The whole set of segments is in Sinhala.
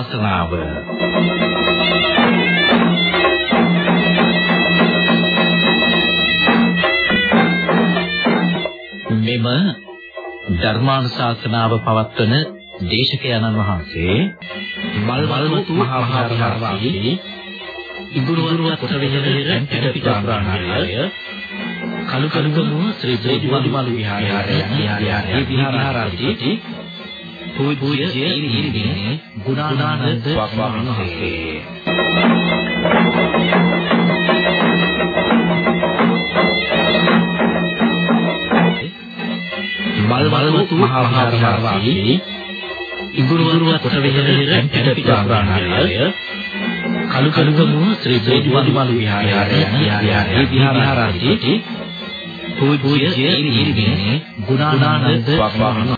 ධර්මානුශාසනාව මෙම ධර්මානුශාසනාව පවත්වන දේශකයන්න් වහන්සේ මල්වල්මුතු මහා විහාරවාසී ඉබුරුවරුව කොටවිහෙර පිටපිටාප්‍රාණාලය කලුකලුගමුව ශ්‍රී බෝධිමලු විහාරය විහාරය විහාරාධිපති පූජ්‍ය ඊරිදිනේ ගුණානන්ද ස්වාමීන් වහන්සේ. මල්වල්මුතු මහා විහාරවාසී ඉබුරුවරුව කොටවිහෙර පිටපිටාප්‍රාණාලය කලුකලුගමුව ශ්‍රී බෝධිමලු විහාරය විහාරාධිපති පූජ්‍ය ඊරිදිනේ ගුණානන්ද ස්වාමීන්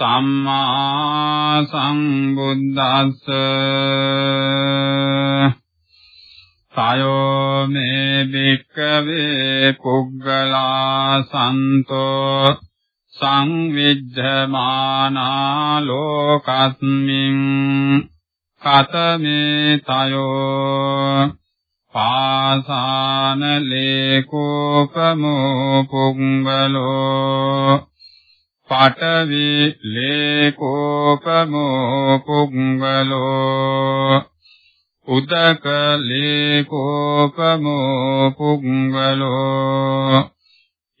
සම්මා සම්බුද්දස්ස. සයෝ මේ භික්ඛවේ පුග්ගලා සන්තෝ සංවිද්ධමානා ලෝකස්මින් කතමේ තයෝ පාසාන ලේකෝපමෝ පුංගලෝ පඨවි ලේකෝපමෝ පුංගලෝ උදක ලේකෝපමෝ පුංගලෝ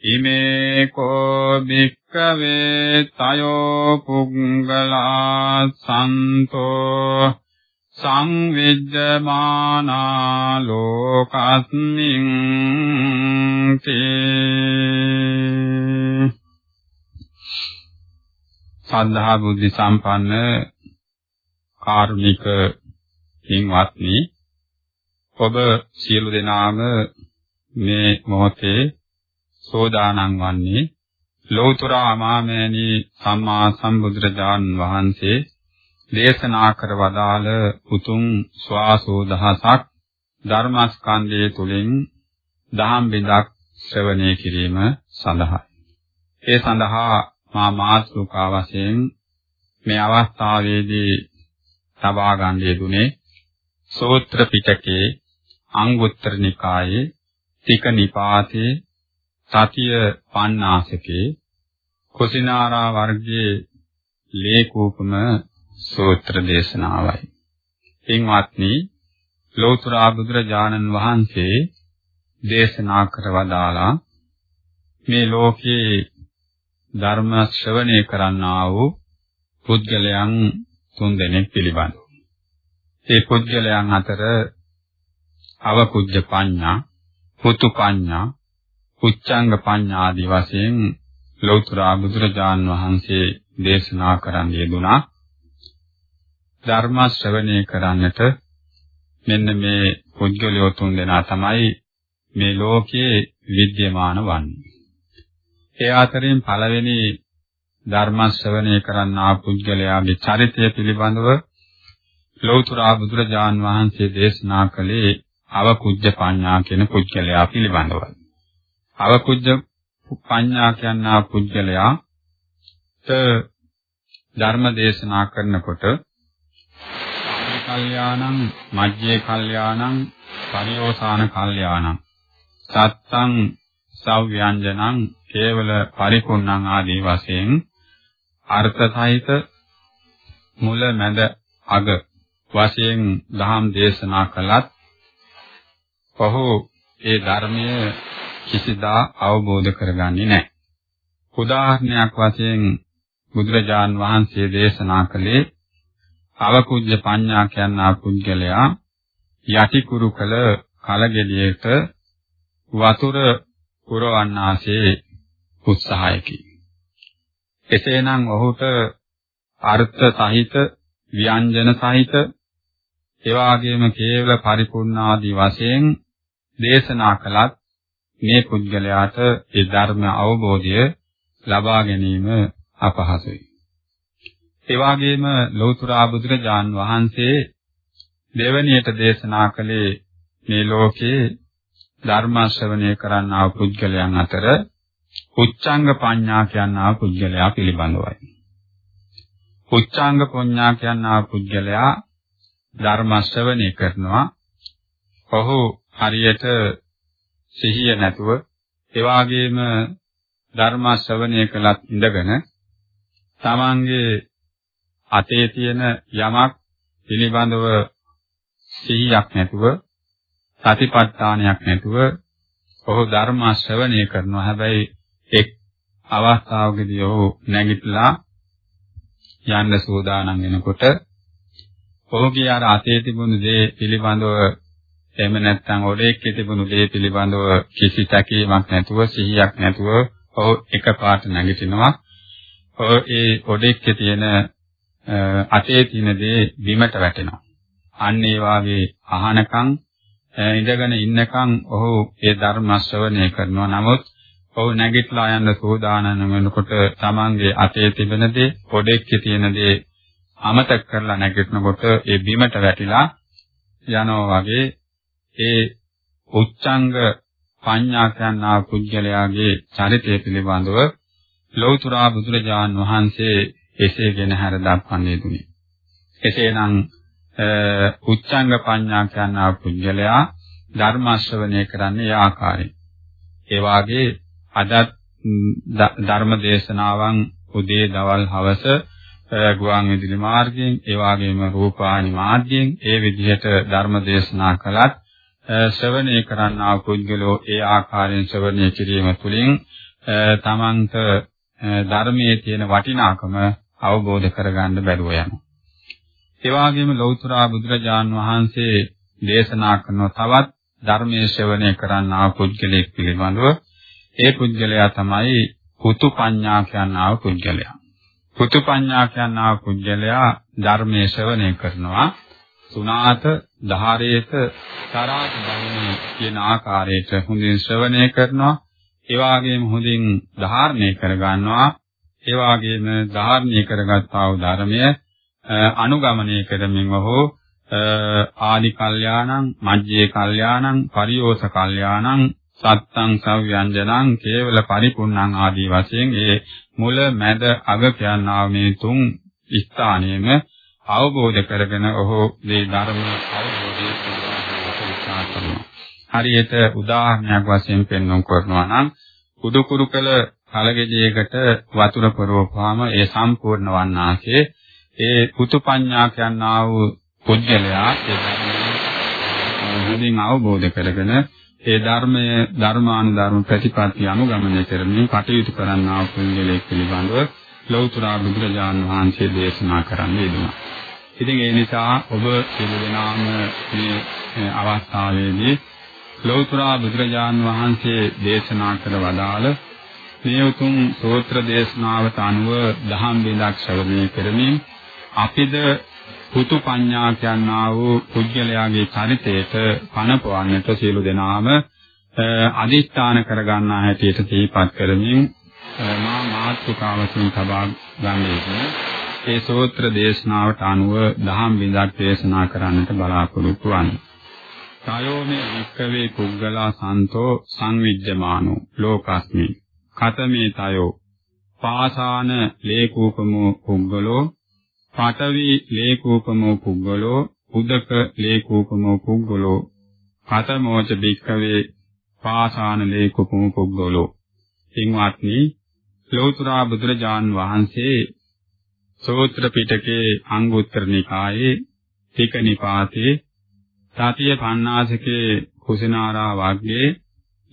ඉමේ කෝ භික්ඛවේ තයෝ පුංගලා සන්තෝ සංවිද්දමානා ලෝකස්මින් තේ සද්ධා බුද්ධ සම්පන්න කාරුණික හින්වත්නි ඔබ සියලු දෙනාම මේ මොහොතේ සෝදානම් වන්නේ ලෞතර අමාමෑණි සම්මා සම්බුදුරජාන් වහන්සේ දේශනා කර වදාළ උතුම් ස්වාසෝ දහසක් ධර්මස්කන්ධයේ තුලින් දහම් බිඳක් ශ්‍රවණය කිරීම සඳහා. ඒ සඳහා මා මාතෘකා වශයෙන් මේ අවස්ථාවේදී සබා ගන්න යෙදුනේ සූත්‍ර පිටකේ අංගුත්තර නිකායේ තික නිපාතේ සතිය පණ්ණාසකේ කුසිනාරා වර්ගයේ ලේකූපම සූත්‍ර දේශනාවයි. එින්වත්නි ලෝතර බුදුරජාණන් වහන්සේ දේශනා කර වදාලා මේ ලෝකේ ධර්ම ශ්‍රවණය කරන්නා වූ පුද්ගලයන් තුන් දෙනෙක් පිළිබඳ. ඒ පුද්ගලයන් අතර අවකුජ්ජ පඤ්ඤා, පුතු පඤ්ඤා, උච්චංග පඤ්ඤා ආදී වශයෙන් ලෞතර බුදුරජාන් වහන්සේ දේශනා කරන්න යෙදුනා. ධර්ම ශ්‍රවණය කරන්නට මෙන්න මේ පුද්ගලයෝ තුන් දෙනා තමයි මේ ලෝකයේ විද්‍යමාන වන්නේ. ඒ අතරින් පළවෙනි ධර්ම ශ්‍රවණය කරන්නා පුද්ගලයාගේ චරිතය පිළිබඳව ලෞතර බුදුරජාන් වහන්සේ දේශනා කළේ අවකුජ්ජ පඤ්ඤා කියන පුද්ගලයා පිළිබඳවයි. අවකුජ්ජ පඤ්ඤා කියනා පුද්ගලයා ධර්ම දේශනා කරනකොට කල්යාණං මජ්ජේ කල්යාණං පරිෝසాన කල්යාණං සත්තං සව්‍යංජනං කේවල පරිපූර්ණං ආදී වශයෙන් අර්ථ සහිත මුල මැද අග වශයෙන් දහම් දේශනා කළත් ඔහු ඒ ධර්මය කිසිදා අවබෝධ කරගන්නේ නැහැ. උදාහරණයක් වශයෙන් බුදුරජාන් වහන්සේ දේශනා කළේ අවකුජ්ජ පඤ්ඤා කියනා පුද්ගලයා යටි කුරු කළ කලගෙඩියට වතුර පුරවන්නාසේ උත්සාහයකි. එසේනම් ඔහුට අර්ථ සහිත ව්‍යංජන සහිත ඒ වගේම කේවල පරිපූර්ණාදී වශයෙන් දේශනා කළත් මේ පුද්ගලයාට ඒ ධර්ම අවබෝධය ලබා ගැනීම අපහසුයි. ඒ වගේම ලෞතර බුදුරජාන් වහන්සේ දෙවැනියට දේශනා කළේ මේ ලෝකේ ධර්ම ශ්‍රවණය කරන්නා වූ පුද්ගලයන් අතර උච්චාංග පඤ්ඤා කියනා පුද්ගලයා පිළිබඳවයි. උච්චාංග පඤ්ඤා කියනා පුද්ගලයා ධර්ම ශ්‍රවණය කරනවා. ඔහු හරියට සිහිය නැතුව ඒ වගේම ධර්ම ශ්‍රවණය කළත් ඉඳගෙන තමන්ගේ අතේ තියෙන යමක් පිළිබඳව සිහියක් නැතුව සතිපට්ඨානයක් නැතුව ඔහු ධර්ම ශ්‍රවණය කරනවා හැබැයි එක් අවස්ථාවකදී ඔහු නැගිටලා යන්න සූදානම් වෙනකොට ඔහුගේ අර අතේ තිබුණු දේ පිළිබඳව එහෙම නැත්නම් ඔලේකේ තිබුණු දේ පිළිබඳව කිසි තැකීමක් නැතුව සිහියක් නැතුව ඔහු එකපාරට නැගිටිනවා. ඔහු ඒ ඔඩෙක්කේ තියෙන අතේ තියෙන දේ බිමට වැටෙනවා. අන්න ඒ වාගේ අහනකම් ඉඳගෙන ඉන්නකම් ඔහු ඒ ධර්ම ශ්‍රවණය කරනවා. නමුත් ඔහු නැගිටලා යන්න සූදානම් වෙනකොට තමන්ගේ අතේ තිබෙන දේ, ඔඩෙක්කේ තියෙන දේ අමතක කරලා නැගිටිනකොට ඒ බිමට වැටිලා යනවා වගේ ඒ උච්චංග පඤ්ඤා කියනා පුජ්‍යලයාගේ චරිතය පිළිබඳව ලෞතර බුදුරජාන් වහන්සේ එසේගෙන හැර දක්වන්නේ දුනි. එසේනම් උච්චංග පඤ්ඤා කියනා පුජ්‍යලයා ධර්ම ශ්‍රවණය කරන්නේ ආකාරයෙන්. ඒ වාගේ අද ධර්ම දේශනාවන් උදේ දවල් හවස ගුවන් විදුලි මාර්ගයෙන් ඒ වගේම රූපවාහිනී මාධ්‍යයෙන් ඒ විදිහට ධර්ම දේශනා කළත් ශ්‍රවණය කරන්නා පුද්ගලෝ ඒ ආකාරයෙන් ශ්‍රවණය කිරීම තුළින් තමන්ට ධර්මයේ තියෙන වටිනාකම අවබෝධ කරගන්න බැරුව යනවා. ඒ වගේම ලෞතර බුදුරජාන් වහන්සේ දේශනා කරන තවත් ධර්මයේ ශ්‍රවණය කරන්නා පුද්ගලයෙක් පිළිබඳව ඒ පුද්ගලයා තමයි පුතු පඤ්ඤා කියනා පුද්ගලයා. පුතු පඤ්ඤා කියනා පුද්ගලයා ධර්මයේ ශ්‍රවණය කරනවා. සුනාත ධාරේත තරාත ධම්මේ කියන ආකාරයට හොඳින් ශ්‍රවණය කරනවා. ඒ වගේම හොඳින් ධාරණය කරගන්නවා. ඒ වගේම ධාරණය කරගත්තා වූ ධර්මය අනුගමනය කරමින් වහෝ ආදි කල්යාණං මජ්ජේ කල්යාණං පරියෝස කල්යාණං සත්තං සව්‍යංජනං කේවල පරිපූර්ණං ආදී වශයෙන් ඒ මුල මැද අග කියනා මේ තුන් ස්ථානයේම අවබෝධ කරගෙන ඔහු මේ ධර්මයේ අවබෝධය කරගන්නවා. හරියට උදාහරණයක් වශයෙන් පෙන්වන්න කරනවා නම් කුඩු කුරු කළ කලගෙඩියකට වතුර පරවපුවාම ඒ සම්පූර්ණ වන්නාසේ ඒ පුතුපඤ්ඤා කියනා වූ පුජ්‍යලයා ඒ ධර්මයෙන් අවබෝධ කරගෙන ඒ ධර්මයේ ධර්මානුධර්ම ප්‍රතිපත්ති අනුගමනය කරමින් කටයුතු කරන්නා වූ පුජ්‍යලෙක් පිළිබඳව ලෞතර බුදුරජාන් වහන්සේ දේශනා කරන්නේ දුනා. ඉතින් ඒ නිසා ඔබ සියලු දෙනාම මේ අවස්ථාවේදී ලෞතර බුදුරජාන් වහන්සේ දේශනා කළ වදාළ මේ උතුම් සූත්‍ර දේශනාවට අනුව දහම් බිඳක් ශ්‍රවණය කරමින් අපිද පුතු පඤ්ඤා කියනා වූ පුජ්‍යලයාගේ චරිතයට පනපවන්නට සියලු දෙනාම අදිස්ථාන කරගන්නා හැටියට තීපත් කරමින් මා මාත්‍රිකාවකින් තබා ගන්නේ ඒ සූත්‍ර දේශනාවට අනුව දහම් බිඳක් දේශනා කරන්නට බලාපොරොත්තු වන්නේ. කායෝමේ වික්කවේ පුද්ගලා සන්තෝ සංවිජ්ජමානෝ ලෝකස්මි. කතමේ තයෝ පාසාන ලේකූපමෝ පුද්ගලෝ පඨවි ලේකූපමෝ පුද්ගලෝ උදක ලේකූපමෝ පුද්ගලෝ කතමෝච වික්කවේ පාසාන ලේකූපමෝ පුද්ගලෝ. පින්වත්නි ලෝතර බුදුරජාන් වහන්සේ සූත්‍ර පිටකේ අංගුත්තර නිකායේ තික නිපාතේ සතිය පණ්ණාසකේ කුසිනාරා වර්ගයේ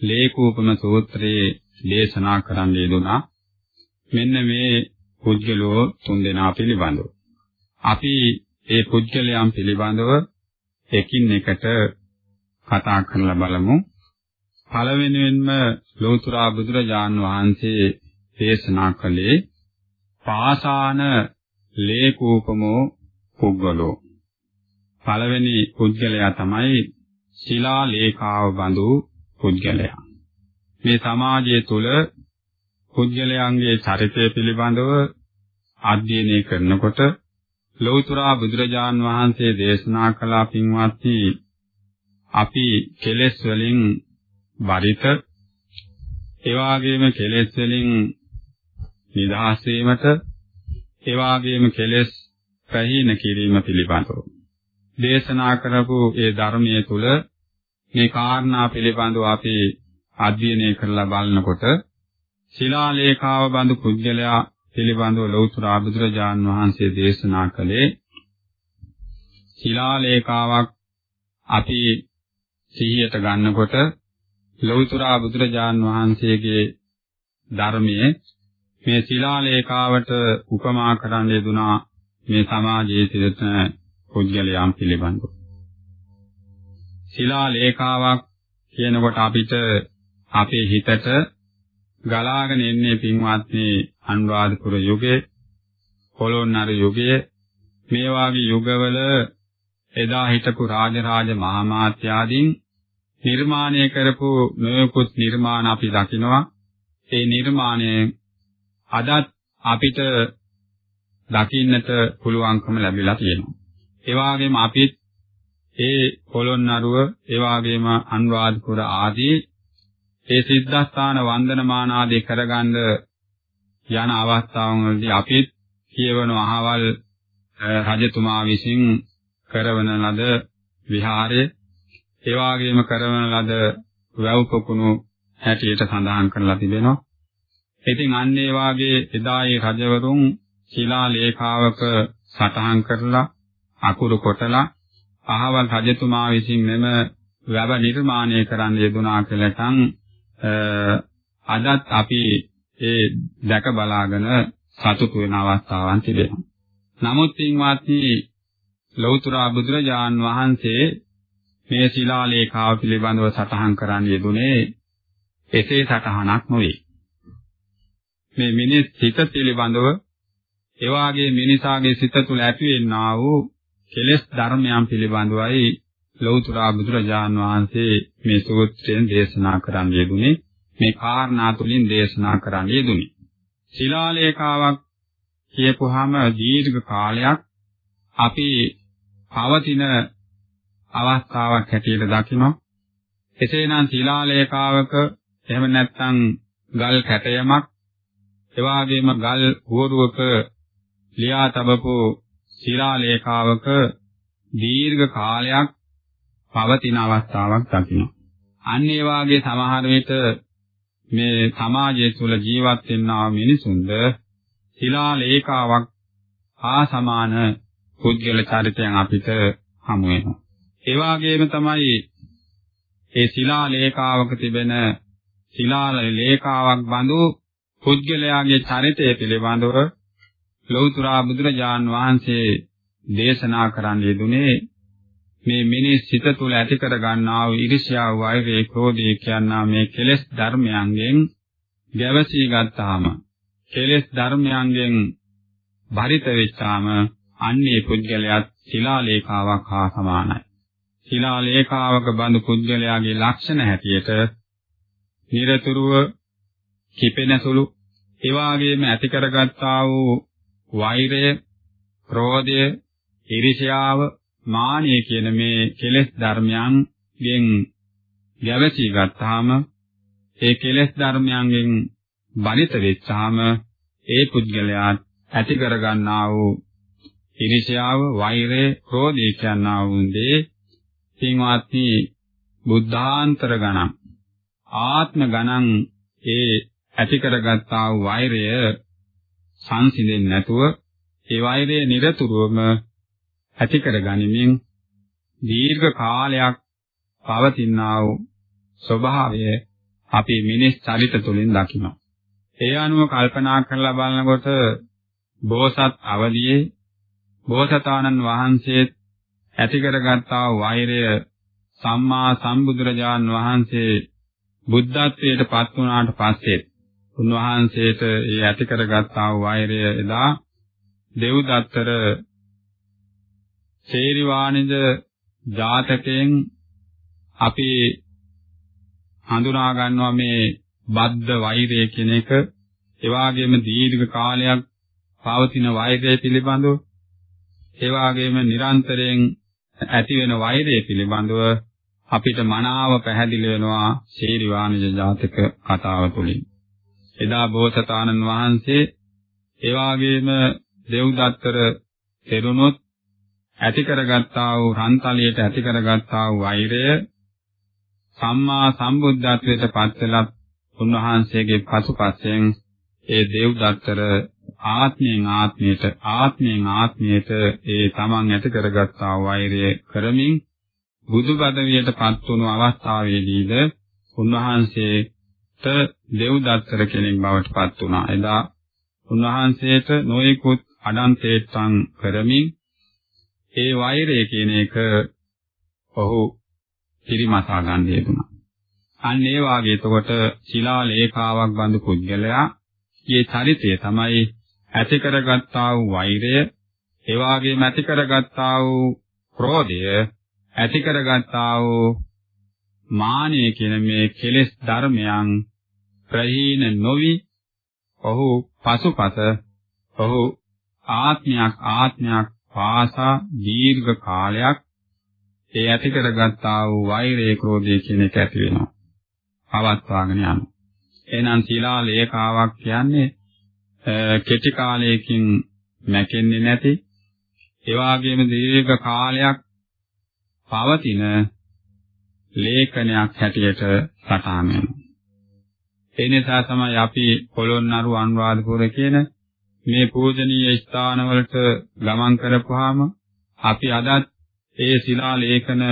ලේකූපම සූත්‍රයේ දේශනා කරන්න යෙදුනා මෙන්න මේ පුජ්‍යලෝ තුන්දෙනා පිළිබඳව. අපි ඒ පුජ්‍යලයන් පිළිබඳව එකින් එකට කතා කරලා බලමු පළවෙනියෙන්ම ලෝතර බුදුරජාන් වහන්සේ දේශනා කළේ පාසාන ලේකූපමෝ පුද්ගලෝ පළවෙනි පුද්ගලයා තමයි ශිලා ලේඛාව බඳු පුද්ගලයා. මේ සමාජය තුළ පුද්ගලයන්ගේ චරිතය පිළිබඳව අධ්‍යයනය කරනකොට ලෞතර බුදුරජාන් වහන්සේ දේශනා කළ පින්වත්නි අපි කෙලෙස් වලින් බරිත ඒ වගේම කෙලෙස් වලින් නිදහස් වීමට ඒ වගේම කෙලෙස් පැහින කිරීම පිළිබඳව දේශනා කරපු ඒ ධර්මයේ තුල මේ කාරණා පිළිබඳව අපි අධ්‍යයනය කරලා බලනකොට ශිලාලේඛාව බඳු පුද්ගලයා පිළිබඳව ලෞතර බුදුරජාන් වහන්සේ දේශනා කළේ ශිලාලේඛාවක් අපි සිහියට ගන්නකොට ලෞතර බුදුරජාන් වහන්සේගේ ධර්මයේ මේ ශිලාලේඛාවට උපමා කරන්න යෙදුනා මේ සමාජයේ සිටින පුද්ගලයන් පිළිබඳව. ශිලාලේඛාවක් කියනකොට අපිට අපේ හිතට ගලාගෙන එන්නේ පින්වත්නි අනුරාධපුර යුගයේ පොළොන්නරු යුගයේ මේ වාගේ යුගවල එදා හිටපු රාජරාජ මහාමාත්‍යාදීන් නිර්මාණය කරපු නොයෙකුත් නිර්මාණ අපි දකිනවා. ඒ නිර්මාණය අදත් අපිට දකින්නට පුළුවන්කම ලැබිලා තියෙනවා. ඒ වගේම අපිත් ඒ පොළොන්නරුව ඒ වගේම අනුරාධපුර ආදී ඒ සිද්ධාස්ථාන වන්දනමාන ආදී කරගන්න යන අවස්ථාවන් වලදී අපිත් කියවන අහවල් රජතුමා විසින් කරවන ලද විහාරය ඒ වගේම කරවන ලද වැව් පොකුණු හැටියට සඳහන් කරලා තිබෙනවා. ඉතින් අන්න ඒ වාගේ එදායේ රජවරුන් ශිලා ලේඛාවක සටහන් කරලා අකුරු කොටලා අහවල් රජතුමා විසින් මෙම වැව නිර්මාණය කරන්න යෙදුනා කියලාටන් අදත් අපි ඒ දැක බලාගෙන සතුටු වෙන අවස්ථාවන් තිබෙනවා. නමුත් පින්වත්නි ලෞතර බුදුරජාන් වහන්සේ මේ ශිලාලේඛාව පිළිබඳව සටහන් කරන්න යෙදුනේ එසේ සටහනක් නොවේ. මේ මිනිස් සිත පිළිබඳව එවාගේ මිනිසාගේ සිත තුළ ඇතිවෙනා වූ කෙලෙස් ධර්මයන් පිළිබඳවයි ලෞතර බුදුරජාන් වහන්සේ මේ සූත්‍රයෙන් දේශනා කරන්න යෙදුනේ මේ කාරණා තුලින් දේශනා කරන්න යෙදුනේ. ශිලාලේඛාවක් කියපුවාම දීර්ඝ කාලයක් අපි පවතින අවස්ථාවක් හැටියට දකිනවා. එසේනම් ශිලාලේඛාවක එහෙම නැත්නම් ගල් කැටයමක් එවාගෙම ගල් හුවරුවක ලියා තබපු ශිලාලේඛාවක දීර්ඝ කාලයක් පවතින අවස්ථාවක් දකිනවා. අන්න ඒ වාගේ සමහර විට මේ සමාජය තුළ ජීවත් වෙනා මිනිසුන්ද ශිලා ලේඛාවක් හා සමාන පුද්ගල චරිතයන් අපිට හමු වෙනවා. ඒ වගේම තමයි ඒ ශිලා ලේඛාවක තිබෙන ශිලා ලේඛාවක් බඳු පුද්ගලයාගේ චරිතය පිළිබඳව ලෞතර බුදුරජාන් වහන්සේ දේශනා කරන්න යෙදුනේ මේ මිනිස් සිත තුළ ඇති කර ගන්නා වූ iriසියාව වෛරය ක්‍රෝධය කියනා මේ කෙලෙස් ධර්මයන්ගෙන් ගැවසී ගත්තාම කෙලෙස් ධර්මයන්ගෙන් බරිත වෙච්චාම අන්නේ පුද්ගලයාත් ශිලාලේඛාවක් හා සමානයි. ශිලාලේඛාවක බඳු පුද්ගලයාගේ ලක්ෂණ හැටියට නිරතුරුව කිපෙන සුළු එවාගේම ඇති කරගත්තා වූ වෛරය, ක්‍රෝධය, iriසියාව මානිය කියන මේ කෙලෙස් ධර්මයන්ගෙන් ගැවසී ගත්තාම ඒ කෙලෙස් ධර්මයන්ගෙන් බලිත වෙච්චාම ඒ පුද්ගලයා ඇති කරගන්නා වූ iriසියාව, වෛරය, ක්‍රෝධය කියනා වූ දේ පින්වත්නි බුද්ධාන්තර ගණන්. ආත්ම ගණන් ඒ ඇති කරගත්තා වූ වෛරය සංසිඳෙන්නේ නැතුව ඒ වෛරය নিরතුරුවම ඇති කර ගනිමින් දීර්ඝ කාලයක් පවතිනා වූ ස්වභාවය අපි මිනිස් චරිත තුළින් දකිනවා. ඒ අනුව කල්පනා කරලා බලනකොට බෝසත් අවදියේ බෝසතාණන් වහන්සේ ඇති කරගත්තා වූ වෛරය සම්මා සම්බුදුරජාන් වහන්සේ බුද්ධත්වයට පත් වුණාට පස්සේ උන්වහන්සේට ඒ ඇති කරගත්තා වූ වෛරය එදා දෙව්දත්තර සේරි වාණිජ ජාතකයෙන් අපි හඳුනා ගන්නවා මේ බද්ධ වෛරය කියන එක ඒ වගේම දීර්ඝ කාලයක් පවතින වෛරය පිළිබඳව ඒ වගේම නිරන්තරයෙන් ඇති වෙන වෛරය පිළිබඳව අපිට මනාව පැහැදිලි වෙනවා ශීරි වාණිජ ජාතක කතාව තුළින්. එදා බෝසතාණන් වහන්සේ ඒ වගේම දෙව්දත්තර තෙරුණොත් ඇති කරගත්තා වූ රන්තලියට ඇති කරගත්තා වූ වෛරය සම්මා සම්බුද්ධත්වයට පත්වලත් උන්වහන්සේගේ පසුපසෙන් ඒ දේවදත්තර ආත්මයෙන් ආත්මයට ආත්මයෙන් ආත්මයට ඒ තමන් ඇති කරගත්තා වෛරය කරමින් බුදු පදවියට පත් වුණු අවස්ථාවේදීද උන්වහන්සේට දේවදත්තර කෙනෙක් බවට පත් වුණා. එදා උන්වහන්සේට නොයෙකුත් අඩන්තේත්තන් කරමින් ඒ වෛරය කියන එක ඔහු පිරිමසා ගන්න යෙදුණා. අන්න ඒ වාගේ එතකොට ශිලා ලේඛාවක් බඳු පුද්ගලයා යේ චරිතය තමයි ඇති කරගත්තා වූ වෛරය, ඒ වාගේම ඇති කරගත්තා වූ ක්‍රෝධය, ඇති කරගත්තා වූ මානය කියන මේ කෙලෙස් ධර්මයන් ප්‍රහීන නොවි ඔහු පසුපස ඔහු ආත්මයක් ආත්මයක් පාසා දීර්ඝ කාලයක් ඒ ඇති කරගත්තා වූ වෛරය ක්‍රෝධය කියන එක ඇති වෙනවා. පවත්වාගෙන යනවා. එහෙනම් සීලා ලේඛාවක් කියන්නේ කෙටි කාලයකින් මැකෙන්නේ නැති ඒ වගේම දීර්ඝ කාලයක් පවතින ලේඛනයක් හැටියට සටහන් වෙනවා. ඒ නිසා තමයි අපි පොළොන්නරු අනුරාධපුර කියන මේ පූජනීය ස්ථානවලට ගමන් කරපුවාම අපි අදත් ඒ ශිලා ලේඛන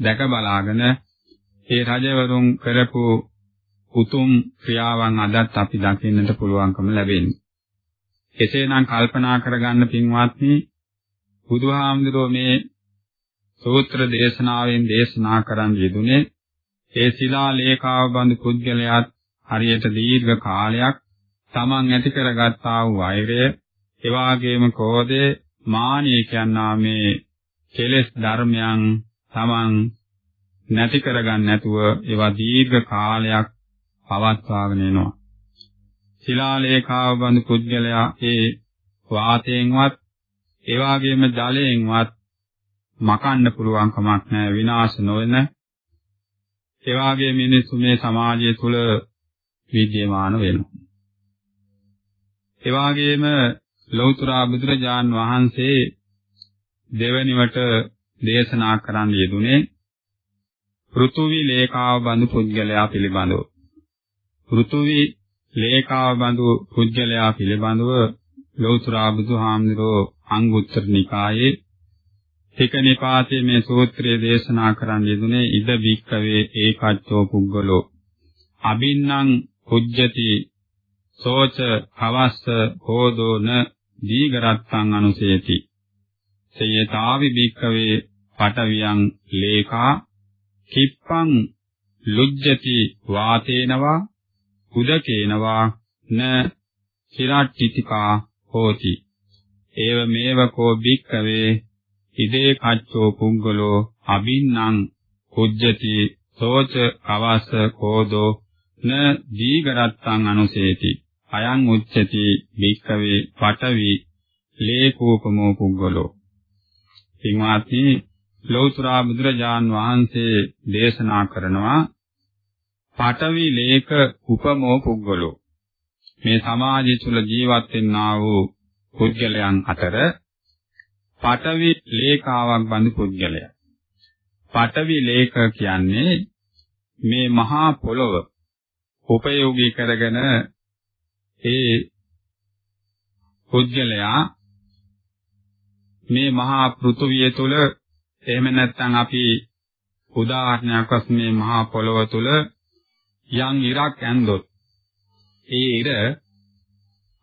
දැක බලාගෙන ඒ රජවරුන් කරපු උතුම් ක්‍රියාවන් අදත් අපි දකින්නට පුළුවන්කම ලැබෙන්නේ. එසේනම් කල්පනා කරගන්න පින්වත්නි බුදුහාමුදුරුවෝ මේ සූත්‍ර දේශනාවෙන් දේශනා කරන් යෙදුනේ ඒ ශිලා ලේඛාව බඳු පුද්ගලයාත් හරියට දීර්ඝ කාලයක් තමන් ඇති කරගත්තා වූ වෛරය එවාගේම කෝධය මානිය කියනා මේ කෙලෙස් ධර්මයන් තමන් නැති කරගන්න නැතුව ඒවා දීර්ඝ කාලයක් පවත්වාගෙන යනවා. ශිලාලේඛාව බඳු පුද්ගලයා ඒ වාතයෙන්වත් ඒ වගේම ජලයෙන්වත් මකන්න පුළුවන් කමක් නැහැ විනාශ නොවන ඒ වගේ මිනිස්සු මේ සමාජය තුල විද්‍යමාන වෙනවා. ඒ වගේම ලෞතර බුදුරජාන් වහන්සේ දෙවැනිවට දේශනා කරන්න යෙදුනේ පෘථුවි ලේකාව බඳු පුද්ගලයා පිළිබඳව. පෘථුවි ලේකාව බඳු පුද්ගලයා පිළිබඳව ලෞතර බුදුහාමුදුරෝ අංගුත්තර නිකායේ තික නිපාතයේ මේ සූත්‍රය දේශනා කරන්න යෙදුනේ ඉද බික්කවේ ඒකච්චෝ පුද්ගලෝ අබින්නම් කුජ්ජති සෝච කවස්ස හෝදෝන දීගරත්තං අනුසේති. සේයතාවි බික්කවේ පටවියං ලේකා කිප්පං ලුජ්ජති වාතේනවා උදකේනවා න චිරට්ටිතිකා හෝති. ඒව මේව කෝ බික්කවේ ඉදේ කච්චෝ පුංගලෝ අබින්නම් කුජ්ජති සෝච කවස්ස කෝදෝ න දීගරත්තං අනුසේති. අයං උච්චති භික්කවේ පඨවි ලේකෝපමෝ පුද්ගලෝ. පින්වාත්නි ලෞතර බුදුරජාන් වහන්සේ දේශනා කරනවා පඨවි ලේක උපමෝ පුද්ගලෝ. මේ සමාජය තුල ජීවත් වෙන්නා වූ පුද්ගලයන් අතර පඨවි ලේකාවක් බඳු පුද්ගලයා. පඨවි ලේක කියන්නේ මේ මහා පොළොව උපයෝගී කරගෙන ඒ පුජ්‍යලයා මේ මහා පෘථුවිය තුල එහෙම නැත්නම් අපි උදාහරණයක් වශයෙන් මේ මහා පොළොව තුල යම් ඉරක් ඇන්දොත් ඒ ඉර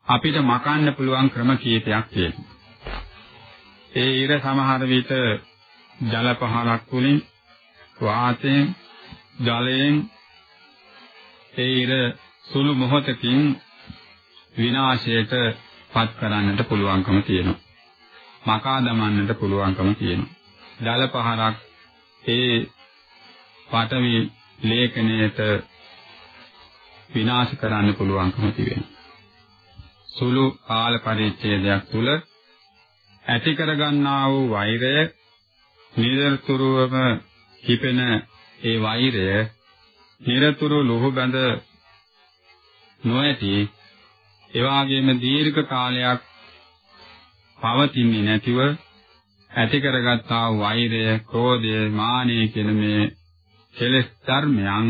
අපිට මකන්න පුළුවන් ක්‍රම කීපයක් තියෙනවා. ඒ ඉර සමහර විට ජල පහරක් තුලින් වාතයෙන් ජලයෙන් ඒ ඉර සුළු මොහොතකින් විනාශයට පත් කරන්නට පුළුවන්කම තියෙනවා. මකා දමන්නට පුළුවන්කම තියෙනවා. ජල පහරක් ඒ පඨවි ලේඛනයට විනාශ කරන්න පුළුවන්කම තිබෙනවා. සුළු කාල පරිච්ඡේදයක් තුල ඇති කරගන්නා වූ වෛරය නිරතුරුවම කිපෙන ඒ වෛරය නිරතුරු ලෝහ බඳ නොඇති එවාගේම දීර්ඝ කාලයක් පවතින්නේ නැතිව ඇති කරගත්තා වූ වෛරය, ක්‍රෝධය, මානය කියන මේ කෙලෙස් ධර්මයන්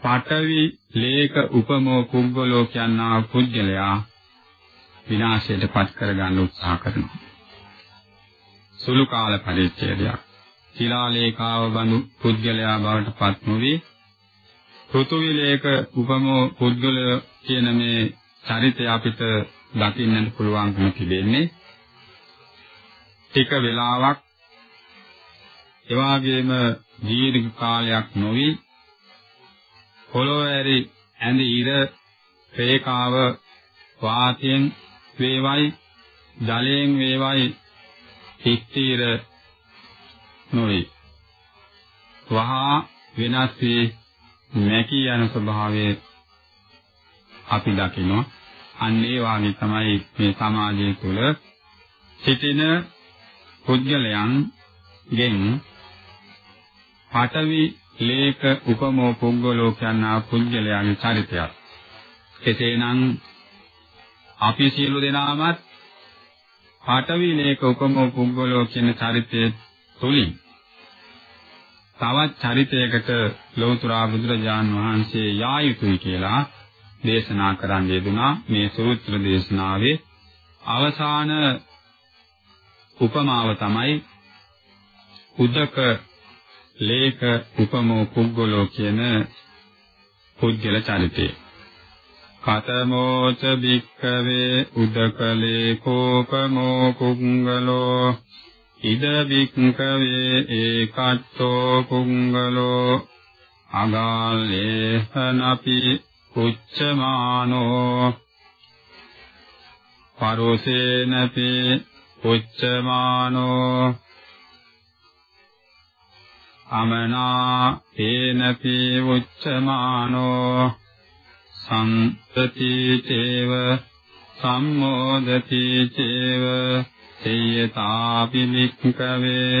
පඨවි ලේක උපමෝ කුග්ගලෝ කියනා පුජ්‍යලයා විනාශයට පත් කරගන්න උත්සාහ කරනවා. සුළු කාල පරිච්ඡේදයක්. ශිලාලේඛාව බඳු පුජ්‍යලයා බවට පත් නොවි පෘථුවි ලේක උපමෝ පුද්ගල කියන මේ චරිතය අපිට දකින්නට පුළුවන්කම තිබෙන්නේ. ටික වෙලාවක් එවාගේම දීර්ඝ කාලයක් නොවි පොළොව ඇරි ඇඳ ඉර රේඛාව වාතයෙන් වේවයි ජලයෙන් වේවයි ස්ථිර නොවේ. වහා වෙනස් වී නැකී යන ස්වභාවය අපි දකිනවා අන්න ඒ වාගේ තමයි මේ සමාජය තුළ සිටින පුද්ගලයන් ගෙන් පඨවි ලේක උපමෝ පුද්ගලෝ කියනා පුද්ගලයාගේ චරිතයක්. එසේනම් අපි සියලු දෙනාමත් පඨවි ලේක උපමෝ පුද්ගලෝ කියන චරිතයේ තුලින් තවත් චරිතයකට ලෞතර බුදුරජාන් වහන්සේ යා යුතුයි කියලා දේශනා කරන්න යෙදුනා මේ සූත්‍ර දේශනාවේ අවසාන උපමාව තමයි උදක ලේක උපමෝ පුද්ගලෝ කියන පුද්ගල චරිතය. කතමෝච භික්ඛවේ උදකලේ කෝපමෝ පුංගලෝ ඉද භික්ඛවේ ඒකච්ඡෝ පුංගලෝ අගාලේහනපි උච්චමානෝ පරෝසේනපි උච්චමානෝ අමනා තේනපි උච්චමානෝ සම්පති චේව සම්මෝදති චේව සේයතාපි වික්කවේ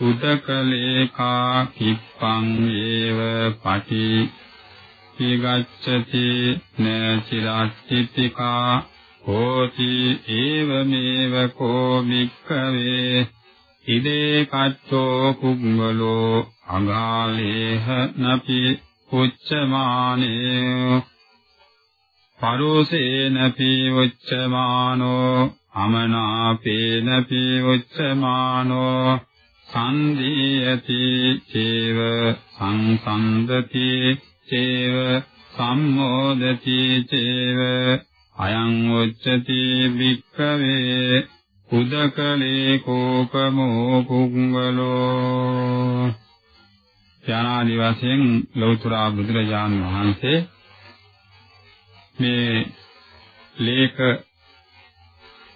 උදකලේකා කිප්පං ඒව පටි පිගච්ඡති න චිරාත්තිතිකා හෝති ඒවමේව කෝ වික්කවේ ඉදේ කච්චෝ කුංගලෝ අගාලේහ නපි උච්චමානේ පරෝසේනපි උච්චමානෝ අමනාපේනපි උච්චමානෝ සන්දීයති චේව සංසන්දති චේව සම්මෝදති චේව අයං උච්චති භික්ඛවේ උදකලේ කෝපමෝ පුංගලෝ. ඥානාදි වශයෙන් ලෞතර බුදුරජාණන් වහන්සේ මේ ලේක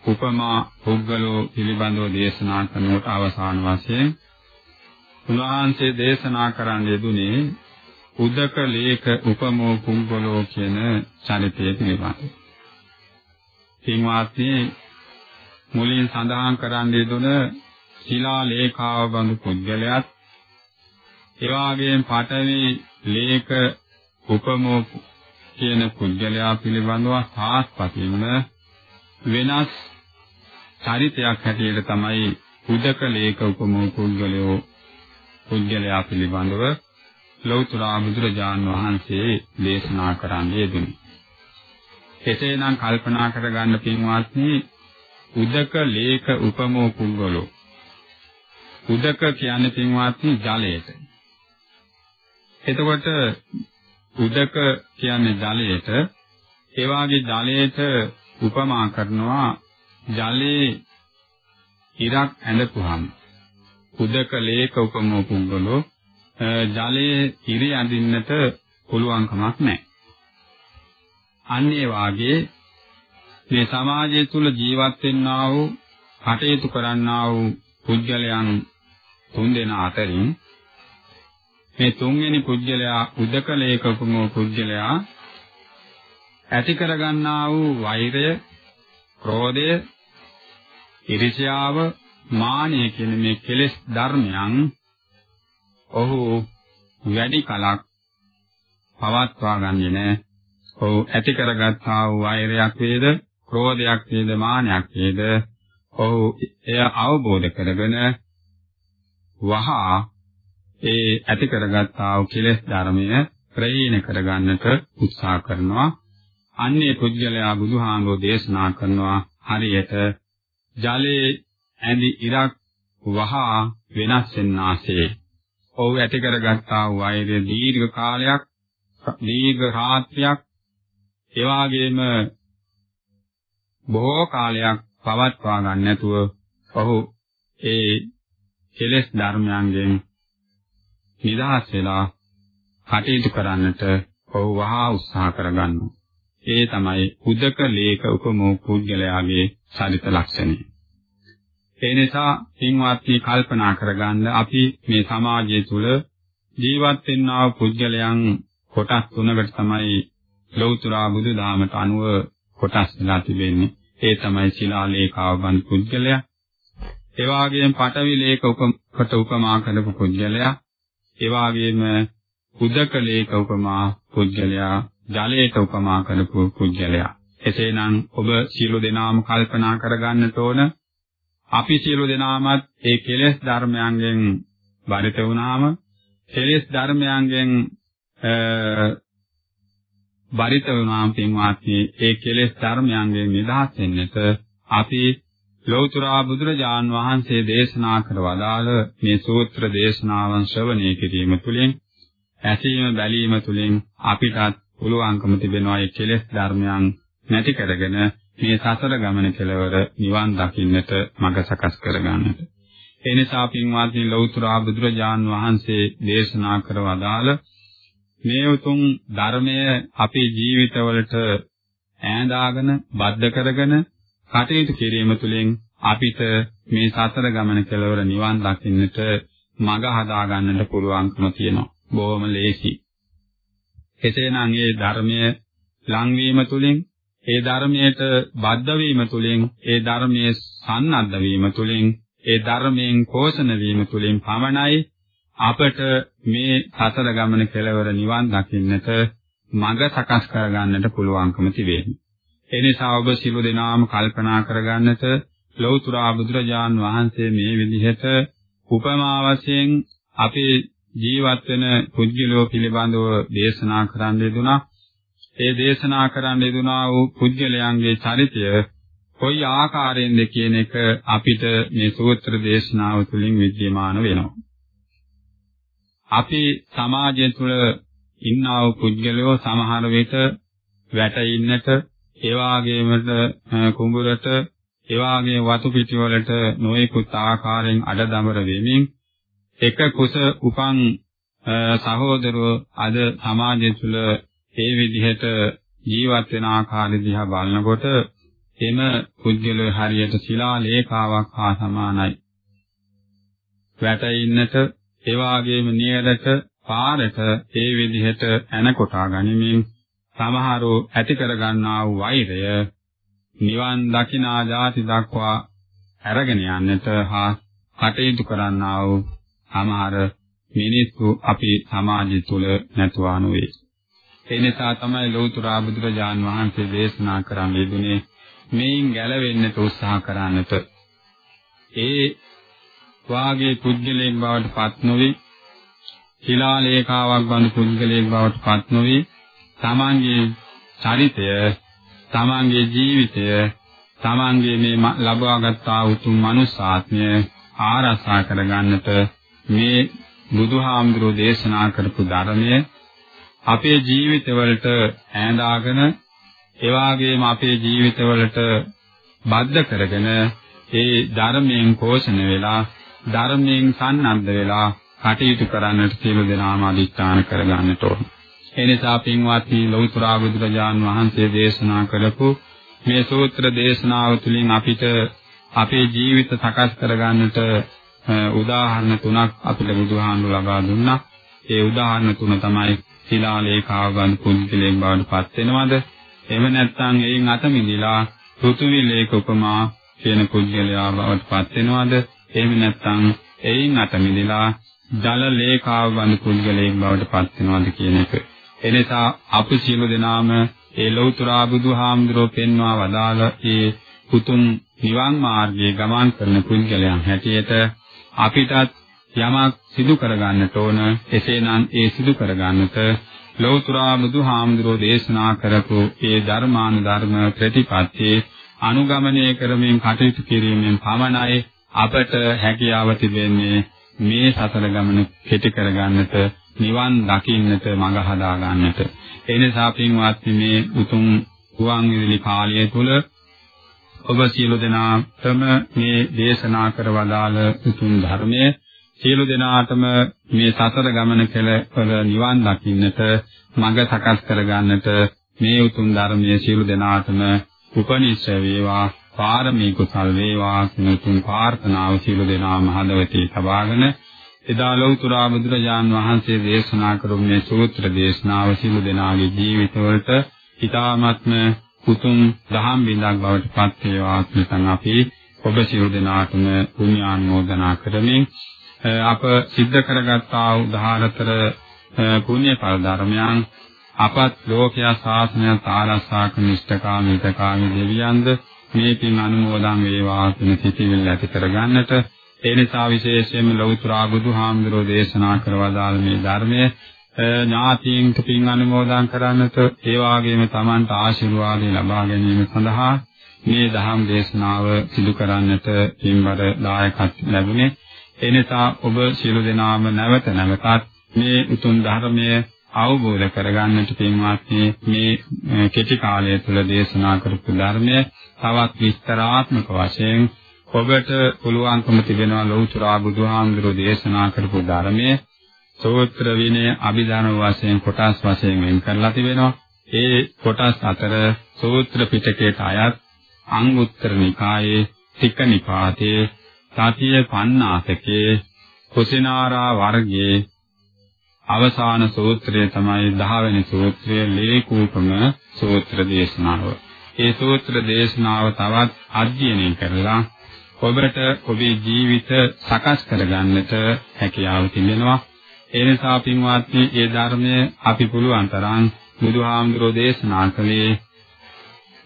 උපමා පුද්ගලෝ පිළිබඳව දේශනා කරනකොට අවසාන වශයෙන් උන්වහන්සේ දේශනා කරන්න යෙදුනේ උදක ලේක උපමෝ පුද්ගලෝ කියන චරිතය පිළිබඳව. පින්වත්නි මුලින් සඳහන් කරන්න යෙදුන ශිලා ලේඛාව බඳු පුද්ගලයාත් එවාගෙන් පඨවි ලේඛ උපමෝ කියන පුද්ගලයා පිළිබඳව සාස්පතින්ම වෙනස් චරිතයක් හැටියට තමයි උදක ලේඛ උපමෝ පුද්ගලයෝ පුද්ගලයා පිළිබඳව ලෞතර බුදුරජාන් වහන්සේ දේශනා කරන්නේ යෙදුනේ. එසේනම් කල්පනා කරගන්න පින්වත්නි උදක ලේක උපමෝ පුද්ගලෝ උදක කියන්නේ පින්වත්නි ජලයට එතකොට උදක කියන්නේ ජලයට. ඒ වාගේ ජලයට උපමා කරනවා ජලයේ ඉරක් ඇඳපුවාම උදක ලේක උපමෝ පුද්ගලෝ ජලයේ ඉරි අඳින්නට පුළුවන් කමක් නැහැ. අන්න ඒ වාගේ මේ සමාජය තුල ජීවත් වෙන්නා වූ කටයුතු කරන්නා වූ පුජ්‍යලයන් තුන්දෙනා අතරින් මේ තුන්වෙනි පුජ්‍යලයා උදකලේකකම පුජ්‍යලයා ඇති කරගන්නා වූ වෛරය, ක්‍රෝධය, iriසියාව, මානය කියන මේ කෙලෙස් ධර්මයන් ඔහු වැඩි කලක් පවත්වා ගන්නේ නැහැ. ඔහු ඇති කරගත්තා වූ වෛරයක් වේද, ක්‍රෝධයක් වේද, මානයක් වේද, ඔහු එය අවබෝධ කරගෙන වහා ඒ ඇති කරගත්තා වූ කෙලෙස් ධර්මය ප්‍රහීන කරගන්නට උත්සාහ කරනවා. අන්නේ පුජ්‍යලයා බුදුහාමුදුරෝ දේශනා කරනවා හරියට ජලයේ ඇඳි ඉරක් වහා වෙනස් වෙනාසේ. ඔහු ඇති කරගත්තා වූ වෛරය දීර්ඝ කාලයක් දීර්ඝ රාත්‍රියක් එවාගෙම බොහෝ කාලයක් පවත්වා ගන්න නැතුව ඔහු ඒ කෙලෙස් ධර්මයන්ගෙන් නිදහස් වෙලා කටයුතු කරන්නට ඔහු වහා උත්සාහ කරගන්නවා. ඒ තමයි උදක ලේක උපමෝ පුද්ගලයාගේ චරිත ලක්ෂණය. ඒ නිසා පින්වත්නි කල්පනා කරගන්න අපි මේ සමාජය තුළ ජීවත් වෙන්නා වූ පුද්ගලයන් කොටස් තුනකට තමයි ලෞතර බුදු දහමට අනුව කොටස් වෙලා තිබෙන්නේ. ඒ තමයි ශිලා ලේකාවබන් පුද්ගලයා. ඒ වගේම පඨවි ලේක උපකට උපමා කරපු පුද්ගලයා. ඒ වගේම උදක ලේක උපමා පුද්ගලයා, ජලයට උපමා කරපු පුද්ගලයා. එසේනම් ඔබ සියලු දෙනාම කල්පනා කරගන්නට ඕන අපි සියලු දෙනාමත් ඒ කෙලෙස් ධර්මයන්ගෙන් බරිත වුණාම කෙලෙස් ධර්මයන්ගෙන් බරිත වුණාම පින්වත්නි ඒ කෙලෙස් ධර්මයන්ගෙන් නිදහස් වෙන්නට අපි ලෞතර බුදුරජාන් වහන්සේ දේශනා කර වදාළ මේ සූත්‍ර දේශනාවන් ශ්‍රවණය කිරීම තුළින් ඇසීම බැලීම තුළින් අපිටත් පුළුවන්කම තිබෙනවා ඒ කෙලෙස් ධර්මයන් නැති කරගෙන මේ සසර ගමන කෙලවර නිවන් දකින්නට මඟ සකස් කරගන්නට. ඒ නිසා පින්වත්නි ලෞතර බුදුරජාන් වහන්සේ දේශනා කර වදාළ මේ උතුම් ධර්මය අපේ ජීවිතවලට ඈඳාගෙන බද්ධ කරගෙන කටයුතු කිරීම තුළින් අපිට මේ සසර ගමන කෙලවර නිවන් දකින්නට මඟ හදා ගන්නට පුළුවන්කම තියෙනවා. බොහොම ලේසි. එසේනම් මේ ධර්මය ලංවීම තුළින් ඒ ධර්මයට බද්ධ වීම තුළින් ඒ ධර්මයේ සන්නද්ධ වීම තුළින් ඒ ධර්මයෙන් පෝෂණ වීම තුළින් පමණයි අපට මේ සතර ගමන කෙලවර නිවන් දකින්නට මඟ සකස් කරගන්නට පුළුවන්කම තිබෙන්නේ. ඒ නිසා ඔබ සිළු දෙනාම කල්පනා කරගන්නට ලෞතර බුදුරජාන් වහන්සේ මේ විදිහට උපමා වශයෙන් අපේ ජීවත් වෙන පුජ්‍යලෝ පිළිබඳව දේශනා කරන්න යෙදුනා. ඒ දේශනා කරන්න යෙදුනා වූ පුජ්‍යලයන්ගේ චරිතය කොයි ආකාරයෙන්ද කියන එක අපිට මේ සූත්‍ර දේශනාව තුළින් විද්‍යමාන වෙනවා. අපි සමාජය තුළ ඉන්නා වූ පුද්ගලයෝ සමහර විට වැටෙන්නට ඒ වාගේමද කුඹුරට ඒ වාගේ වතු පිටි වලට නොයෙකුත් ආකාරයෙන් අඩදමර වෙමින් එක කුස උපන් සහෝදරෝ අද සමාජය තුළ ඒ විදිහට ජීවත් වෙන ආකාරය දිහා බලනකොට එම පුද්ගලයා හරියට ශිලා ලේඛාවක් හා සමානයි. වැටෙන්නට ඒ වාගේම නියලට පාරට ඒ විදිහට ඇන කොටා ගනිමින් සමහරව ඇති කර ගන්නා වූ වෛරය නිවන් දකිනා જાති දක්වා අරගෙන යන්නට හා කටයුතු කරන්නා වූ සමහර මිනිස්සු අපි සමාජය තුල නැතුවා නොවේ. ඒ නිසා තමයි ලෞතර බුදුරජාන් වහන්සේ දේශනා කරන්නේ දුනේ මේන් ගැලවෙන්නට උත්සාහ කරන්නට. ඒ වාගේ පුද්ගලයෙක් බවට පත් නොවි ශිලාලේඛාවක් බඳු පුද්ගලයෙක් බවට පත් නොවි තමන්ගේ චරිතය තමන්ගේ ජීවිතය තමන්ගේ මේ ලබාගත් ආ උතුම් මනුස්සාත්මය ආරක්ෂා කරගන්නට මේ බුදුහාමුදුරෝ දේශනා කරපු ධර්මය අපේ ජීවිතවලට ඈඳාගෙන ඒ වගේම අපේ ජීවිතවලට බද්ධ කරගෙන ඒ ධර්මයෙන් පෝෂණය වෙලා ධර්මයෙන් සන්නද්ධ වෙලා කටයුතු කරන්නට සියලු දෙනාම අදිස්ථාන කරගන්නට ඕන. ඒ නිසා පින්වත්නි ලෞතර බුදුරජාන් වහන්සේ දේශනා කළපු මේ සූත්‍ර දේශනාව තුළින් අපිට අපේ ජීවිත සකස් කරගන්නට උදාහරණ තුනක් අපිට බුදුහාමුදුර ලබා දුන්නා. ඒ උදාහරණ තුන තමයි ශිලාලේඛාව ගන්න පුද්ගලයන් බවට පත් වෙනවද? එහෙම නැත්නම් එයින් අත මිදිලා පෘථිවි ලේඛ උපමා කියන පුද්ගලයා බවට පත් වෙනවද? එහෙම නැත්නම් එයින් අත මිදිලා ජල ලේඛාව ගන්න පුද්ගලයන් බවට පත් වෙනවද කියන එක. එනිසා අපි සියලු දෙනාම ඒ ලෞතර බුදුහාමුදුරුවෝ පෙන්වා වදාළ ඒ උතුම් නිවන් මාර්ගයේ ගමන් කරන පුද්ගලයන් හැටියට අපිටත් යමක් සිදු කරගන්නට ඕන එසේනම් ඒ සිදු කරගන්නට ලෞතර බුදුහාමුදුරුවෝ දේශනා කරපු ඒ ධර්මානුධර්ම ප්‍රතිපත්තියේ අනුගමනය කරමින් කටයුතු කිරීමෙන් පමණයි අපට හැකියාව තිබෙන්නේ මේ සසර ගමන කෙටි කරගන්නට නිවන් දකින්නට මඟ හදා ගන්නට. ඒ නිසා පින්වත්නි මේ උතුම් ගුවන් විදුලි කාලය තුල ඔබ සියලු දෙනාටම මේ දේශනා කර වදාළ උතුම් ධර්මයේ සියලු දෙනාටම මේ සසර ගමන කෙල නිවන් දකින්නට මඟ සකස් කර ගන්නට මේ උතුම් ධර්මයේ සියලු දෙනාටම උපනිශ්‍රය වේවා පාරමී කුසල් වේවා කියන උතුම් ප්‍රාර්ථනාව සියලු දෙනාම හදවතේ තබාගෙන එදා ලෞතර බුදුරජාන් වහන්සේ දේශනා කරු මේ සූත්‍ර දේශනාව සිළු දෙනාගේ ජීවිතවලට ඊ타ත්ම කුතුම් දහම් බිඳක් බවට පත් වේවා කියන අපි ඔබ සිළු දෙනාටම පුණ්‍යානුමෝදනා කරමින් අප සිද්ධ කරගත්තා වූ ධාරතර පුණ්‍ය ඵල ධර්මයන් අපත් ලෝකයා ශාසනය ආරක්ෂා කරන ඉෂ්ඨකාමී හිතකාමී දෙවියන්ද මේ පින් අනුමෝදන් වේවා කියන සිතිවිල්ල ඇති කරගන්නට ඒ නිසා විශේෂයෙන්ම ලෞතර බුදුහාමුදුරෝ දේශනා කරවදාල් මේ ධර්මය ඥාතීන්ට පින් අනුමෝදන් කරන්නට ඒ වගේම Tamanට ආශිර්වාද ලබා ගැනීම සඳහා මේ ධම් දේශනාව සිදු කරන්නට පින්වර දායකත්ව ලැබුණේ. ඒ නිසා ඔබ සියලු දෙනාම නැවත නැවතත් මේ උතුම් ධර්මය අවබෝධ කරගන්නට පින්වත්නි මේ කෙටි කාලය තුළ දේශනා කරපු ධර්මය තවත් විස්තරාත්මක වශයෙන් ඔබට පුළුවන්කම තිබෙනවා ලෞතර බුදුහාමුදුරෝ දේශනා කරපු ධර්මයේ සූත්‍ර විනය අභිධර්ම වශයෙන් කොටස් වශයෙන් වෙන් කරලා තිබෙනවා. ඒ කොටස් අතර සූත්‍ර පිටකයට අයත් අංගුත්තර නිකායේ තික නිපාතේ සතිය පන්නාසකේ කුසිනාරා වර්ගයේ අවසාන සූත්‍රය තමයි 10 වෙනි සූත්‍රය ලේකූපම සූත්‍ර දේශනාව. ඒ සූත්‍ර දේශනාව තවත් අධ්‍යයනය කරලා ඔබට ඔබේ ජීවිත සකස් කරගන්නට හැකියාව තිබෙනවා. ඒ නිසා පින්වත්නි, මේ ධර්මය අපි පුළුවන් තරම් බුදුහාමුදුරෝ දේශනා කළේ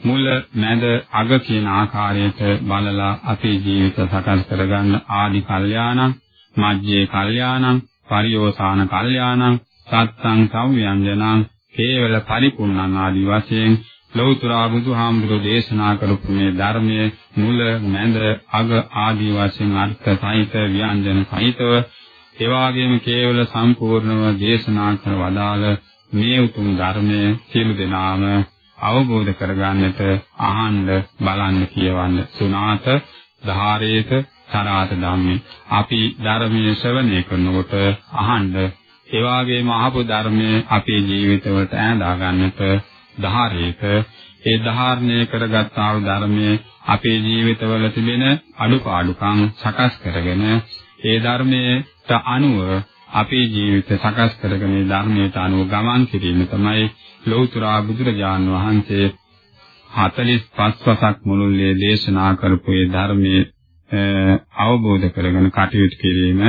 මුල මැද අග කියන ආකාරයට බලලා අපේ ජීවිත සකස් කරගන්න ආදි කල්යාණං මජ්ජේ කල්යාණං පරියෝසాన කල්යාණං සත්තං සම්ව්‍යංජනං කේවල පරිපූර්ණං ආදි වශයෙන් ලෞතර බුදුහාමුදුරෝ දේශනා කරපු මේ ධර්මයේ මුල මැද අග ආදී වශයෙන් අර්ථ සහිත ව්‍යංජන සහිතව ඒ වගේම කේවල සම්පූර්ණව දේශනා කර වදාළ මේ උතුම් ධර්මයේ සියලු දෙනාම අවබෝධ කරගන්නට අහන්න බලන්න කියවන්න සුණාත ධාරේත තරාත ධම්මේ. අපි ධර්මයේ ශ්‍රවණය කරනකොට අහන්න ඒ වගේම අහපු ධර්මයේ අපේ ජීවිතවලට ඈඳා ගන්නට ධාරේක ඒ ධාරණය කරගත් ආ ධර්මයේ අපේ ජීවිතවල තිබෙන අඩුපාඩුකම් සකස් කරගෙන ඒ ධර්මයට අනුව අපේ ජීවිත සකස් කරගෙන ධර්මයට අනුව ගමන් කිරීම තමයි ලෞතර බුදුරජාන් වහන්සේ 45 වසක් මුළුල්ලේ දේශනා කරපු ඒ ධර්මයේ අවබෝධ කරගෙන කටයුතු කිරීම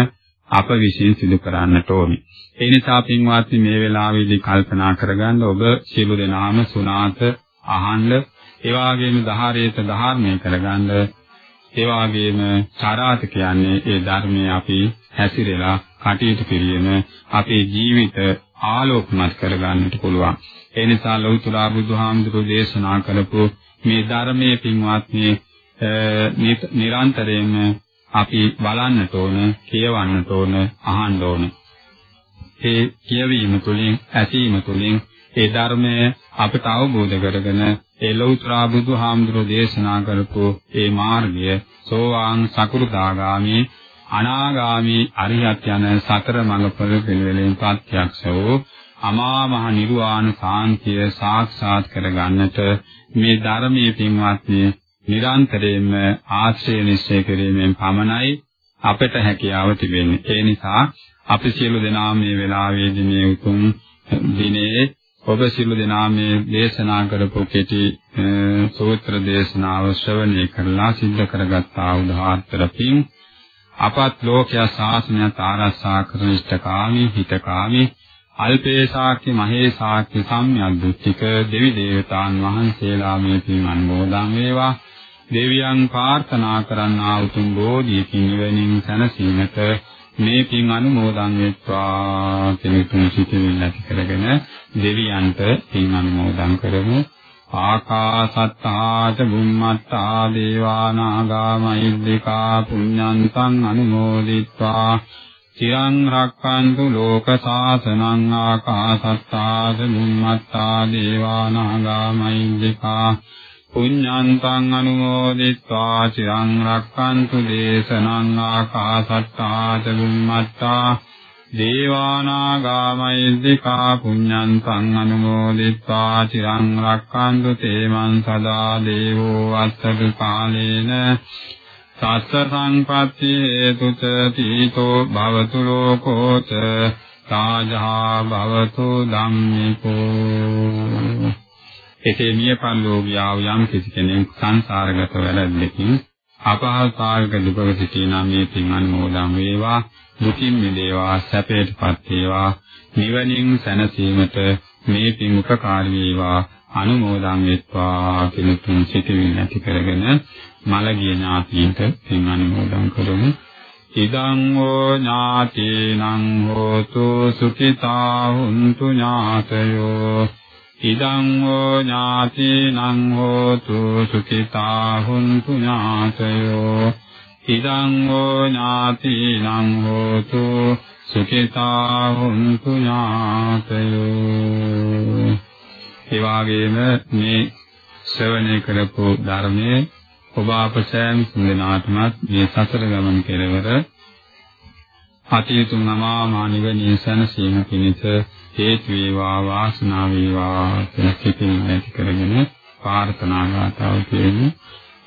අප විසින් සිදු කරන්නට ඕනේ. ඒ නිසා පින්වත්නි මේ වෙලාවේදී කල්පනා කරගන්න ඔබ සියලු දෙනාම සුණාත අහන්න ඒ වගේම ධාරයේත ධාර්මණය කරගන්න ඒ වගේම චාරාත කියන්නේ ඒ ධර්මයේ අපි හැසිරෙලා කටයුතු කිරීම අපේ ජීවිත ආලෝකමත් කරගන්නට පුළුවන්. ඒ නිසා ලෞතර බුදුහාමුදුරෝ දේශනා කරපු මේ ධර්මයේ පින්වත්නි නිරන්තරයෙන්ම අපි බලන්නට ඕන, කියවන්නට ඕන, අහන්න ඕන. ඒ කියවීම තුළින්, ඇසීම තුළින් ඒ ධර්මය අපට අවබෝධ කරගෙන ඒ ලෞතර බුදුහාමුදුරෝ දේශනා කරපු ඒ මාර්ගය සෝවාන් සකුරුදාගාමි අනාගාමි අරියත් යන සතර මඟපල පිළිවෙලෙන් ප්‍රත්‍යක්ෂ වූ අමා මහ නිර්වාණ සාන්තිය සාක්ෂාත් කරගන්නට මේ ධර්මයේ පින්වත්නි නිරන්තරයෙන්ම ආශ්‍රය නිශ්චය කිරීමෙන් පමණයි අපට හැකියාව තිබෙන්නේ. ඒ නිසා අපි සියලු දෙනා මේ වෙලාවේදී මේ උතුම් දිනේ ඔබ සියලු දෙනා මේ දේශනා කරපු කෙටි සූත්‍ර දේශනාව ශ්‍රවණය කරලා සිද්ධ කරගත්තා උදාහරතර පින් අපත් ලෝකයා ශාසනයත් ආරක්ෂා කරන ඉෂ්ඨකාමී හිතකාමී අල්පේසාක්‍ය මහේසාක්‍ය සම්්‍යක් දුක්ඛික දෙවි දේවතාන් වහන්සේලා මේ පින් අනුමෝදන් වේවා දෙවියන් ප්‍රාර්ථනා කරන්නා උතුම් බෝධියකින් නිවනින් සැනසීමට මේ පින් අනුමෝදන් වෙත්වා කෙනෙකුන් සිටින්න කරගෙන දෙවියන්ට පින් අනුමෝදන් කරමු. ආකාසත්තාච බුම්මත්තා දේවානාගා මහිද්దికා පුඤ්ඤන්තං අනුමෝදිත්වා. චිරං රක්칸තු ලෝක සාසනං ආකාසත්තාච බුම්මත්තා දේවානාගා මහිද්దికා පුඤ්ඤාන්තං අනුමෝදිත්වා චිරං රක්칸තු දේශනං ආකාසට්ටා ච බුම්මත්තා දේවානාගාමයිද්దికා පුඤ්ඤාන්තං අනුමෝදිත්වා චිරං රක්칸තු තේමං සදා දේවෝ අස්සතු කාලේන සස්ස සංපත්ති හේතුච තීතෝ භවතු ලෝකෝච සාජා භවතු ධම්මිකෝ එසේ මිය පරලෝකියාව යම් කිසි කෙනෙක් සංසාරගත වැරැද්දකින් අපහසුතාවක දුකක සිටිනා මේ පින් අනුමෝදන් වේවා. දුකින් මිදේවා සැපයටපත් වේවා. නිවනින් සැනසීමට මේ පින් උපකාරී වේවා. අනුමෝදන් වෙත්වා කියන තුන් සිටින් ඇති කරගෙන මලගිය ඥාතීන්ට පින් අනුමෝදන් කරමු. ඉදං හෝ ඥාතීනං හෝතු සුඛිතා හුන්තු ඥාතයෝ. ඉදං හෝ ඥාතිනං හෝතු සුඛිතා හුන්තු ඥාතයෝ. ඉදං හෝ ඥාතිනං හෝතු සුඛිතා හුන්තු ඥාතයෝ. ඒ වගේම මේ ශ්‍රවණය කරපු ධර්මයේ ඔබ අප සෑම දෙනාටමත් මේ සසර ගමන් කෙරවර අතීතු නමා මානිවනී සනසීම පිණිස හේතු වේවා වාසනාව වේවා කියන සිතින් ඇති කරගෙන ප්‍රාර්ථනා ගාතාව කියමු.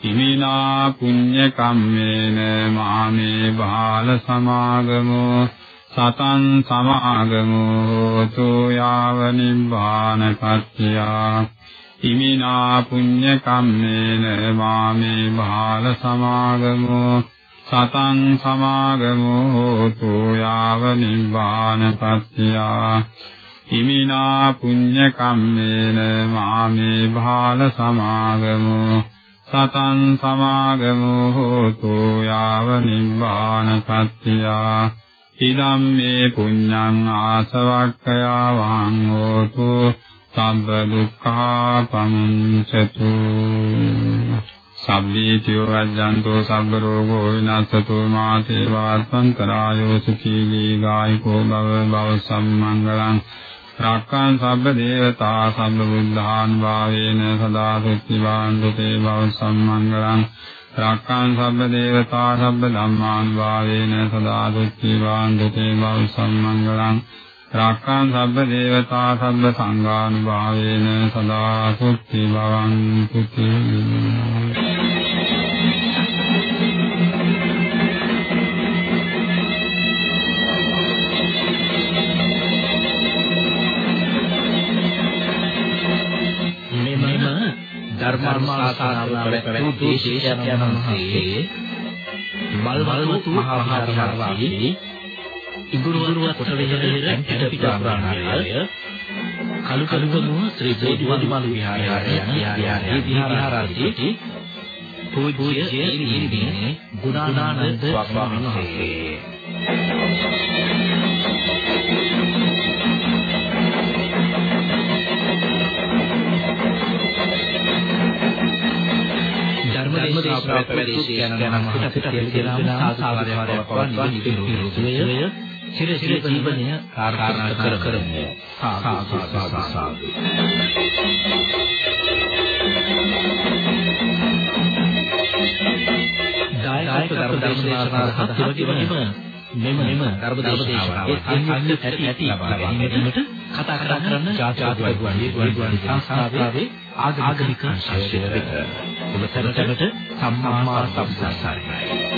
ඉමිනා පුඤ්ඤ කම්මේන මාමේ බාල සමාගමෝ සතං සමාගමෝ තෝ යාව නිබ්බාන පත්‍යා ඉමිනා පුඤ්ඤ කම්මේන මාමේ බාල සමාගමෝ සතං සමාගමෝ හෝතු යාව නිබ්බාන පත්‍යා ඉමිනා පුඤ්ඤ කම්මේන මාමේ භාල සමාගමෝ। සතං සමාගමෝ හෝතු යාව නිබ්බාන පත්‍යා ඉදම්මේ පුඤ්ඤං ආසවක්ඛයා වං හෝතු। සම්බ දුක්ඛා පමුංචතු සබ්බීතියෝ රජ්ජන්තෝ සබ්බ රෝගෝ විනාශතෝ මාතේ වාත්මන්තරායෝ සුඛී දීගායිකෝ භව භව සම්මංගලං රක්ඛං සබ්බ දේවතා සබ්බ බුද්ධාන් වාවේන සදා සුත්ති වාන්දුතේ භව සම්මංගලං රක්ඛං සබ්බ දේවතා සබ්බ ධම්මාන් වාවේන සදා සුත්ති වාන්දුතේ භව සම්මංගලං රක්ඛං සබ්බ දේවතා සබ්බ සංඝානුභාවේන සදා සුත්ති භවන්තු ධර්මාර්ථාසනාව පැවැත් වූ දේශයන් වහන්සේ මල්වතු මහා විහාරවාසී ඉඟුරුවරුව කොටවෙහෙර පිට ප්‍රාණාලය කලු කලුගමුව ශ්‍රී බෝධිමලු විහාරය යන විහාරාධිපති පූජ්‍ය ඉරිදිනේ ගුණානන්ද ස්වාමීන් වහන්සේ ධර්ම දේශනා ප්‍රවේශී යන මහත් කියලා සාසාරයක් වත්වා නිවිරුසුවේ චිර ජීවනය කාර්යනා කර කරමු සාදු සාදු සාදු. දායක ධර්ම දේශනා හත් වගේම මෙම මෙම ධර්මදේශනාවේ සංයුක්ත ඇති ඇති ලබා ගැනීමට කතා කරන ජාතික ගුවන් සංස්ථාවේ ආගමික අංශය වෙත ඔබ සැමට සම්මා සම්බුද්ධ සරණයි